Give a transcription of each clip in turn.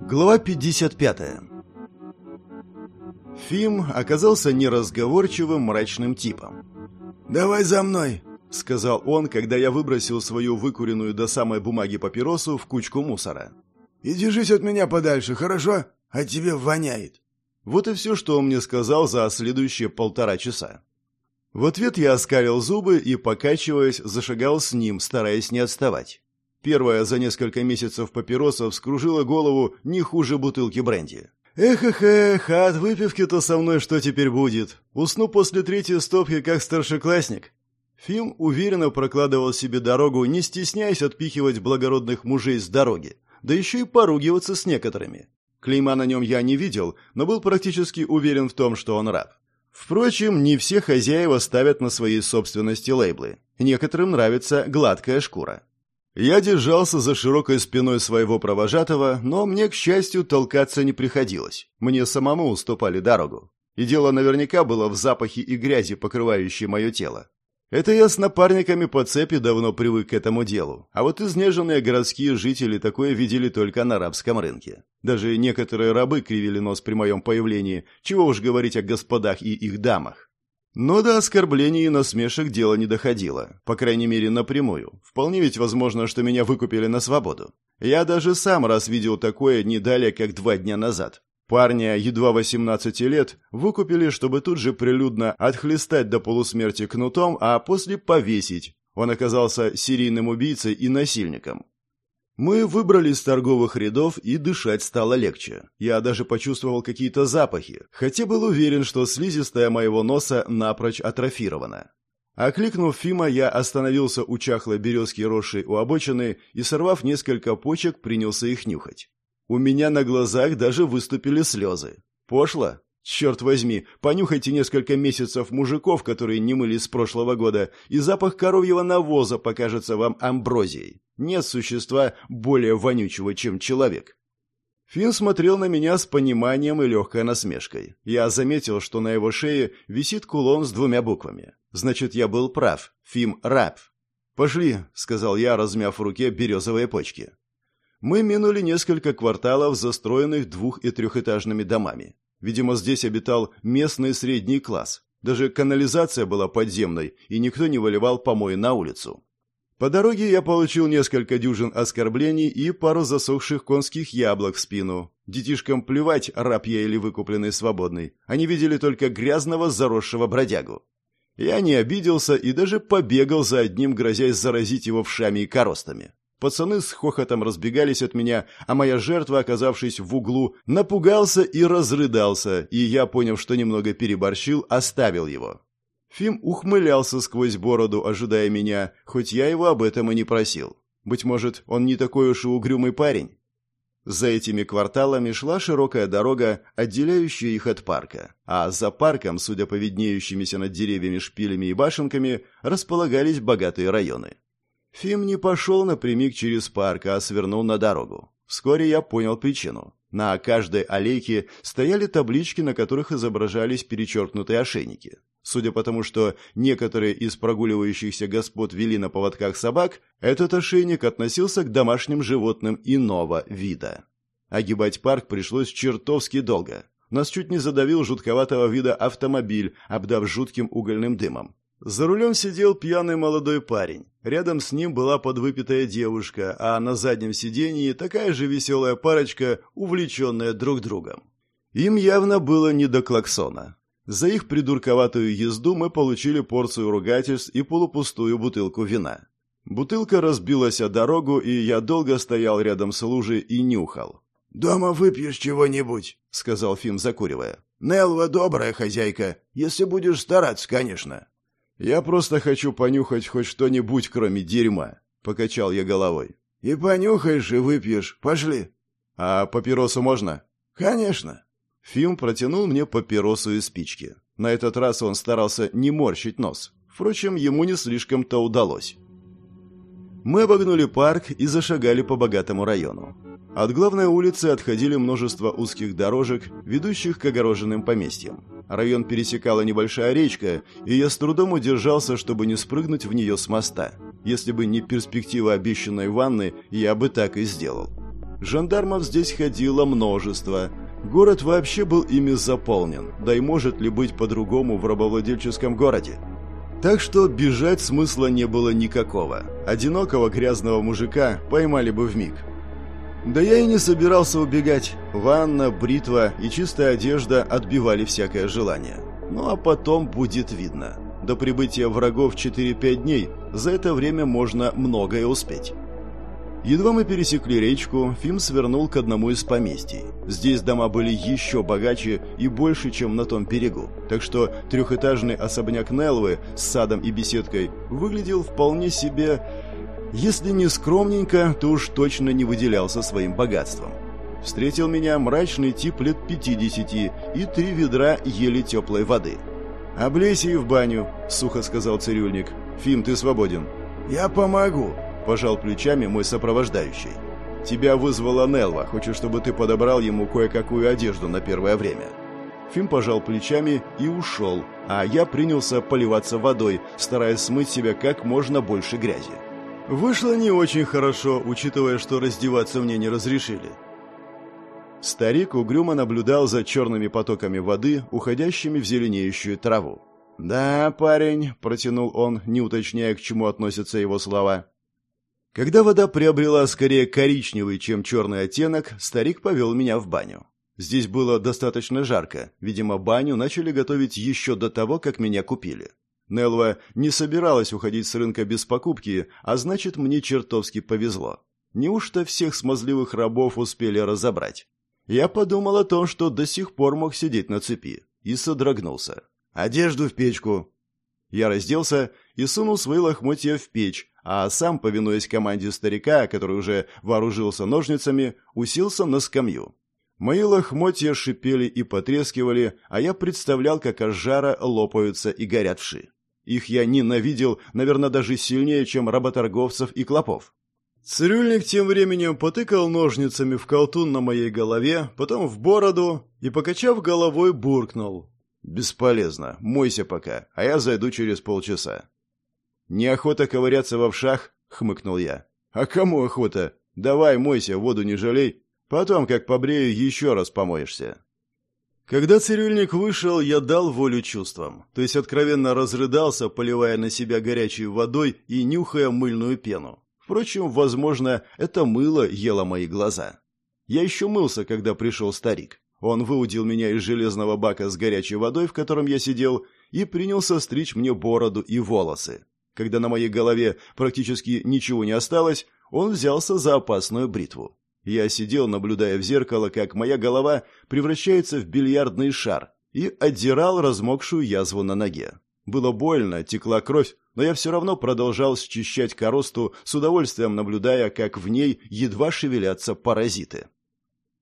Глава 55 Фим оказался неразговорчивым мрачным типом. «Давай за мной!» — сказал он, когда я выбросил свою выкуренную до самой бумаги папиросу в кучку мусора. «И держись от меня подальше, хорошо? А тебе воняет!» Вот и все, что он мне сказал за следующие полтора часа. В ответ я оскалил зубы и, покачиваясь, зашагал с ним, стараясь не отставать. Первая за несколько месяцев папироса вскружила голову не хуже бутылки бренди. Эх-эх-эх, а от выпивки-то со мной что теперь будет? Усну после третьей стопки, как старшеклассник. Фим уверенно прокладывал себе дорогу, не стесняясь отпихивать благородных мужей с дороги, да еще и поругиваться с некоторыми. Клейма на нем я не видел, но был практически уверен в том, что он раб. Впрочем, не все хозяева ставят на своей собственности лейблы. Некоторым нравится гладкая шкура. Я держался за широкой спиной своего провожатого, но мне, к счастью, толкаться не приходилось. Мне самому уступали дорогу. И дело наверняка было в запахе и грязи, покрывающей мое тело. Это я с напарниками по цепи давно привык к этому делу, а вот изнеженные городские жители такое видели только на арабском рынке. Даже некоторые рабы кривили нос при моем появлении, чего уж говорить о господах и их дамах. Но до оскорблений и насмешек дело не доходило, по крайней мере напрямую. Вполне ведь возможно, что меня выкупили на свободу. Я даже сам раз видел такое не далее, как два дня назад. Парня, едва 18 лет, выкупили, чтобы тут же прилюдно отхлестать до полусмерти кнутом, а после повесить. Он оказался серийным убийцей и насильником. Мы выбрались из торговых рядов, и дышать стало легче. Я даже почувствовал какие-то запахи, хотя был уверен, что слизистая моего носа напрочь атрофирована. Окликнув Фима, я остановился у чахлой березки, росшей у обочины, и, сорвав несколько почек, принялся их нюхать. У меня на глазах даже выступили слезы. Пошло? Черт возьми, понюхайте несколько месяцев мужиков, которые не мылись с прошлого года, и запах коровьего навоза покажется вам амброзией. Нет существа более вонючего, чем человек. Финн смотрел на меня с пониманием и легкой насмешкой. Я заметил, что на его шее висит кулон с двумя буквами. Значит, я был прав. Фим раб. «Пошли», — сказал я, размяв в руке березовые почки. Мы минули несколько кварталов, застроенных двух- и трехэтажными домами. Видимо, здесь обитал местный средний класс. Даже канализация была подземной, и никто не выливал помои на улицу. По дороге я получил несколько дюжин оскорблений и пару засохших конских яблок в спину. Детишкам плевать, раб я или выкупленный свободный. Они видели только грязного заросшего бродягу. Я не обиделся и даже побегал за одним, грозясь заразить его вшами и коростами. Пацаны с хохотом разбегались от меня, а моя жертва, оказавшись в углу, напугался и разрыдался, и я, поняв, что немного переборщил, оставил его. Фим ухмылялся сквозь бороду, ожидая меня, хоть я его об этом и не просил. Быть может, он не такой уж и угрюмый парень. За этими кварталами шла широкая дорога, отделяющая их от парка, а за парком, судя по виднеющимися над деревьями шпилями и башенками, располагались богатые районы. Фим не пошел напрямик через парк, а свернул на дорогу. Вскоре я понял причину. На каждой аллейке стояли таблички, на которых изображались перечеркнутые ошейники. Судя по тому, что некоторые из прогуливающихся господ вели на поводках собак, этот ошейник относился к домашним животным иного вида. Огибать парк пришлось чертовски долго. Нас чуть не задавил жутковатого вида автомобиль, обдав жутким угольным дымом. За рулем сидел пьяный молодой парень. Рядом с ним была подвыпитая девушка, а на заднем сиденье такая же веселая парочка, увлеченная друг другом. Им явно было не до клаксона. За их придурковатую езду мы получили порцию ругательств и полупустую бутылку вина. Бутылка разбилась о дорогу, и я долго стоял рядом с лужей и нюхал. «Дома выпьешь чего-нибудь», — сказал Фим, закуривая. «Нелва добрая хозяйка, если будешь стараться, конечно». «Я просто хочу понюхать хоть что-нибудь, кроме дерьма», — покачал я головой. «И понюхаешь, и выпьешь. Пошли». «А папиросу можно?» «Конечно». Фим протянул мне папиросу и спички. На этот раз он старался не морщить нос. Впрочем, ему не слишком-то удалось. Мы обогнули парк и зашагали по богатому району. От главной улицы отходили множество узких дорожек, ведущих к огороженным поместьям. Район пересекала небольшая речка, и я с трудом удержался, чтобы не спрыгнуть в нее с моста. Если бы не перспектива обещанной ванны, я бы так и сделал. Жандармов здесь ходило множество. Город вообще был ими заполнен, да и может ли быть по-другому в рабовладельческом городе? Так что бежать смысла не было никакого. Одинокого грязного мужика поймали бы в миг. Да я и не собирался убегать. Ванна, бритва и чистая одежда отбивали всякое желание. Ну а потом будет видно. До прибытия врагов 4-5 дней. За это время можно многое успеть. Едва мы пересекли речку, Фим свернул к одному из поместий. Здесь дома были еще богаче и больше, чем на том берегу. Так что трехэтажный особняк Нелвы с садом и беседкой выглядел вполне себе если не скромненько, то уж точно не выделялся своим богатством. Встретил меня мрачный тип лет 50 и три ведра еле теплой воды. «Облейся и в баню», — сухо сказал цирюльник. «Фим, ты свободен». «Я помогу», — пожал плечами мой сопровождающий. «Тебя вызвала Нелва. Хочет, чтобы ты подобрал ему кое-какую одежду на первое время». Фим пожал плечами и ушел, а я принялся поливаться водой, стараясь смыть себя как можно больше грязи. Вышло не очень хорошо, учитывая, что раздеваться мне не разрешили. Старик угрюмо наблюдал за черными потоками воды, уходящими в зеленеющую траву. «Да, парень», — протянул он, не уточняя, к чему относятся его слова. Когда вода приобрела скорее коричневый, чем черный оттенок, старик повел меня в баню. Здесь было достаточно жарко, видимо, баню начали готовить еще до того, как меня купили. Нелва не собиралась уходить с рынка без покупки, а значит, мне чертовски повезло. Неужто всех смазливых рабов успели разобрать? Я подумал о том, что до сих пор мог сидеть на цепи, и содрогнулся. «Одежду в печку!» Я разделся и сунул свои лохмотья в печь, а сам, повинуясь команде старика, который уже вооружился ножницами, уселся на скамью. Мои лохмотья шипели и потрескивали, а я представлял, как от жара лопаются и горят вши. Их я ненавидел, наверное, даже сильнее, чем работорговцев и клопов. Цирюльник тем временем потыкал ножницами в колтун на моей голове, потом в бороду и, покачав головой, буркнул. «Бесполезно. Мойся пока, а я зайду через полчаса». «Неохота ковыряться в овшах?» — хмыкнул я. «А кому охота? Давай мойся, воду не жалей. Потом, как побрею, еще раз помоешься». Когда цирюльник вышел, я дал волю чувствам, то есть откровенно разрыдался, поливая на себя горячей водой и нюхая мыльную пену. Впрочем, возможно, это мыло ело мои глаза. Я еще мылся, когда пришел старик. Он выудил меня из железного бака с горячей водой, в котором я сидел, и принялся стричь мне бороду и волосы. Когда на моей голове практически ничего не осталось, он взялся за опасную бритву. Я сидел, наблюдая в зеркало, как моя голова превращается в бильярдный шар, и отдирал размокшую язву на ноге. Было больно, текла кровь, но я все равно продолжал счищать коросту, с удовольствием наблюдая, как в ней едва шевелятся паразиты.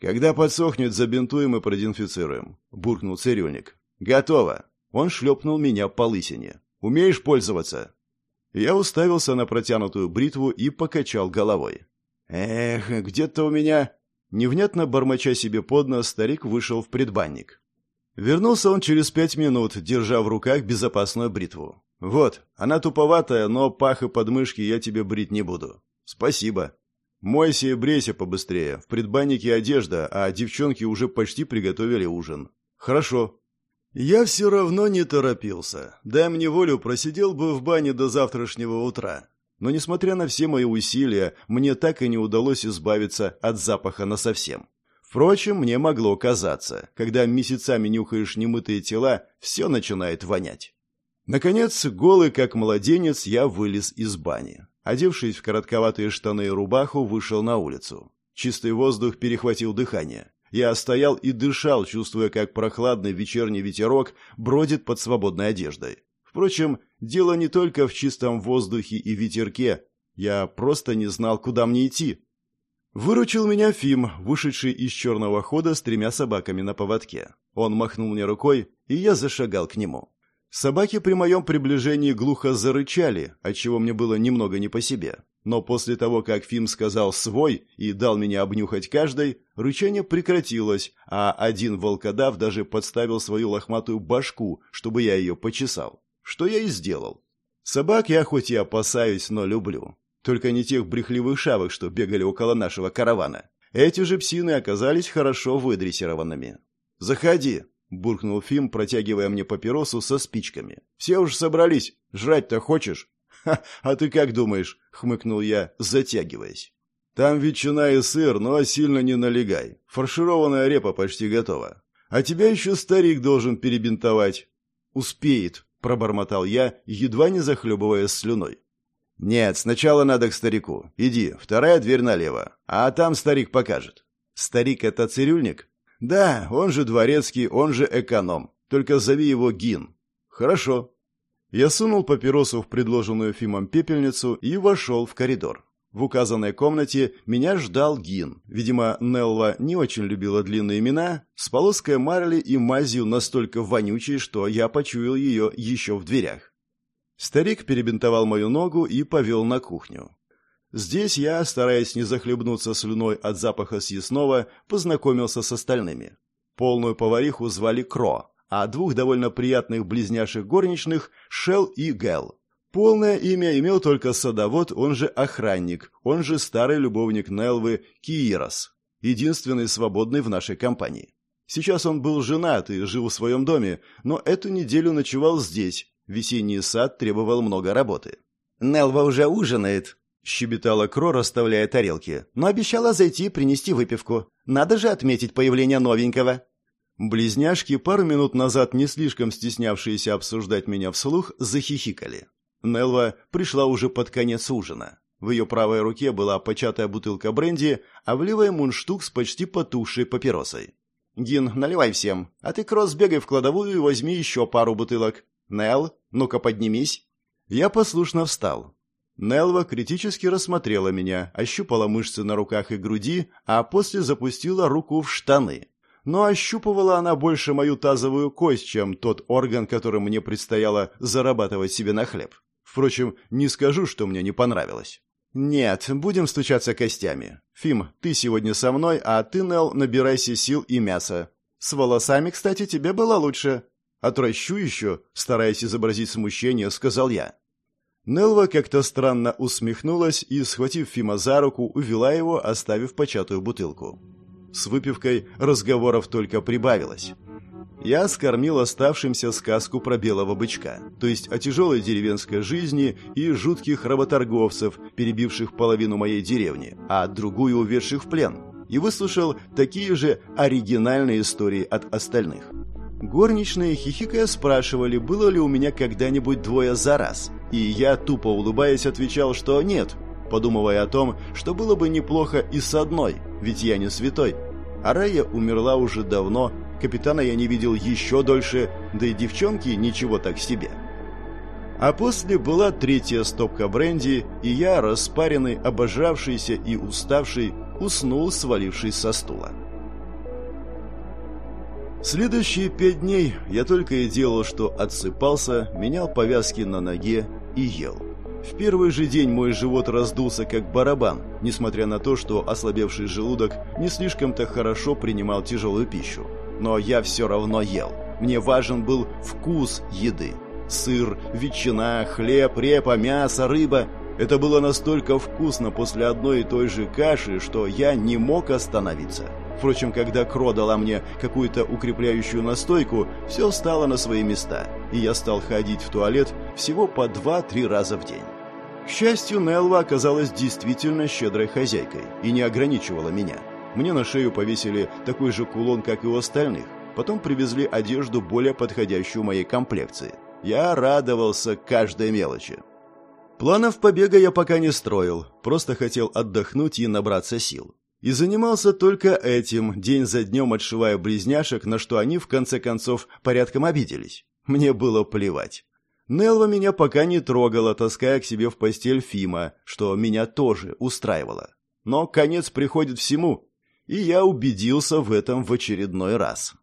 «Когда подсохнет, забинтуем и продинфицируем», — буркнул цирюльник. «Готово». Он шлепнул меня по лысине. «Умеешь пользоваться?» Я уставился на протянутую бритву и покачал головой. «Эх, где-то у меня...» Невнятно бормоча себе под нос, старик вышел в предбанник. Вернулся он через пять минут, держа в руках безопасную бритву. «Вот, она туповатая, но пах и подмышки я тебе брить не буду. Спасибо. Мойся и брейся побыстрее. В предбаннике одежда, а девчонки уже почти приготовили ужин. Хорошо». Я все равно не торопился. Дай мне волю, просидел бы в бане до завтрашнего утра. Но, несмотря на все мои усилия, мне так и не удалось избавиться от запаха насовсем. Впрочем, мне могло казаться, когда месяцами нюхаешь немытые тела, все начинает вонять. Наконец, голый как младенец, я вылез из бани. Одевшись в коротковатые штаны и рубаху, вышел на улицу. Чистый воздух перехватил дыхание. Я стоял и дышал, чувствуя, как прохладный вечерний ветерок бродит под свободной одеждой. Впрочем, дело не только в чистом воздухе и ветерке. Я просто не знал, куда мне идти. Выручил меня Фим, вышедший из черного хода с тремя собаками на поводке. Он махнул мне рукой, и я зашагал к нему. Собаки при моем приближении глухо зарычали, отчего мне было немного не по себе. Но после того, как Фим сказал «свой» и дал меня обнюхать каждой, рычание прекратилось, а один волкодав даже подставил свою лохматую башку, чтобы я ее почесал. Что я и сделал. Собак я хоть и опасаюсь, но люблю. Только не тех брехливых шавок, что бегали около нашего каравана. Эти же псины оказались хорошо выдрессированными. «Заходи», — буркнул Фим, протягивая мне папиросу со спичками. «Все уже собрались. Жрать-то хочешь?» «Ха, а ты как думаешь?» — хмыкнул я, затягиваясь. «Там ветчина и сыр, но сильно не налегай. Фаршированная репа почти готова. А тебя еще старик должен перебинтовать». «Успеет», — пробормотал я, едва не захлебываясь слюной. «Нет, сначала надо к старику. Иди, вторая дверь налево, а там старик покажет». «Старик — это цирюльник?» «Да, он же дворецкий, он же эконом. Только зови его Гин». «Хорошо». Я сунул папиросу в предложенную Фимом пепельницу и вошел в коридор. В указанной комнате меня ждал Гин. Видимо, Нелла не очень любила длинные имена, с полоской марли и мазью настолько вонючей, что я почуял ее еще в дверях. Старик перебинтовал мою ногу и повел на кухню. Здесь я, стараясь не захлебнуться слюной от запаха съестного, познакомился с остальными. Полную повариху звали Кро, а двух довольно приятных близняшек горничных – Шел и Гел. Полное имя имел только садовод, он же охранник, он же старый любовник Нелвы Киирос, единственный свободный в нашей компании. Сейчас он был женат и жил в своем доме, но эту неделю ночевал здесь. Весенний сад требовал много работы. «Нелва уже ужинает», — щебетала Кро, расставляя тарелки, но обещала зайти и принести выпивку. Надо же отметить появление новенького. Близняшки, пару минут назад не слишком стеснявшиеся обсуждать меня вслух, захихикали. Нелва пришла уже под конец ужина. В ее правой руке была початая бутылка бренди, а в левой мундштук с почти потухшей папиросой. «Гин, наливай всем, а ты, Кросс, бегай в кладовую и возьми еще пару бутылок. Нел, ну-ка поднимись». Я послушно встал. Нелва критически рассмотрела меня, ощупала мышцы на руках и груди, а после запустила руку в штаны. Но ощупывала она больше мою тазовую кость, чем тот орган, которым мне предстояло зарабатывать себе на хлеб. Впрочем, не скажу, что мне не понравилось. «Нет, будем стучаться костями. Фим, ты сегодня со мной, а ты, Нел, набирайся сил и мяса. С волосами, кстати, тебе было лучше. Отращу еще», стараясь изобразить смущение, сказал я. Нелва как-то странно усмехнулась и, схватив Фима за руку, увела его, оставив початую бутылку. С выпивкой разговоров только прибавилось. Я скормил оставшимся сказку про белого бычка, то есть о тяжелой деревенской жизни и жутких работорговцев, перебивших половину моей деревни, а другую уведших в плен, и выслушал такие же оригинальные истории от остальных. Горничные хихикая спрашивали, было ли у меня когда-нибудь двое за раз, и я, тупо улыбаясь, отвечал, что нет, подумывая о том, что было бы неплохо и с одной, ведь я не святой. А Рая умерла уже давно, Капитана я не видел еще дольше, да и девчонки ничего так себе. А после была третья стопка бренди, и я, распаренный, обожавшийся и уставший, уснул, свалившись со стула. Следующие пять дней я только и делал, что отсыпался, менял повязки на ноге и ел. В первый же день мой живот раздулся как барабан, несмотря на то, что ослабевший желудок не слишком-то хорошо принимал тяжелую пищу но я все равно ел. Мне важен был вкус еды. Сыр, ветчина, хлеб, репа, мясо, рыба. Это было настолько вкусно после одной и той же каши, что я не мог остановиться. Впрочем, когда Кро дала мне какую-то укрепляющую настойку, все стало на свои места, и я стал ходить в туалет всего по два-три раза в день. К счастью, Нелва оказалась действительно щедрой хозяйкой и не ограничивала меня. Мне на шею повесили такой же кулон, как и у остальных. Потом привезли одежду, более подходящую моей комплекции. Я радовался каждой мелочи. Планов побега я пока не строил, просто хотел отдохнуть и набраться сил. И занимался только этим, день за днем отшивая близняшек, на что они, в конце концов, порядком обиделись. Мне было плевать. Нелва меня пока не трогала, таская к себе в постель Фима, что меня тоже устраивало. Но конец приходит всему, и я убедился в этом в очередной раз.